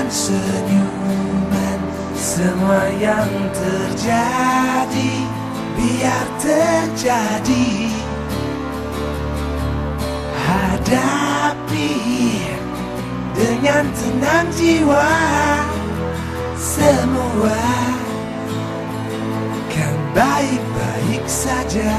dan senyuman. Semua yang terjadi Biar terjadi. Hadapi dengan tenang jiwa. Semua kan baik-baik saja.